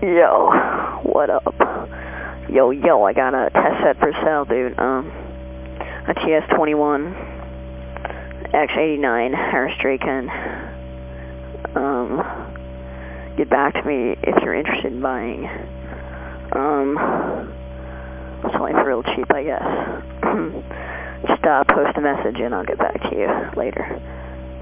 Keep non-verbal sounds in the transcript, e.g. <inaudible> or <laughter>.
<laughs> Yo, what up? Yo, yo, I got a test set for sale, dude. Um, a TS21 X89 Harris Dracon. Um, get back to me if you're interested in buying. Um, it's only for real cheap, I guess. <clears throat> Just uh, post a message and I'll get back to you later.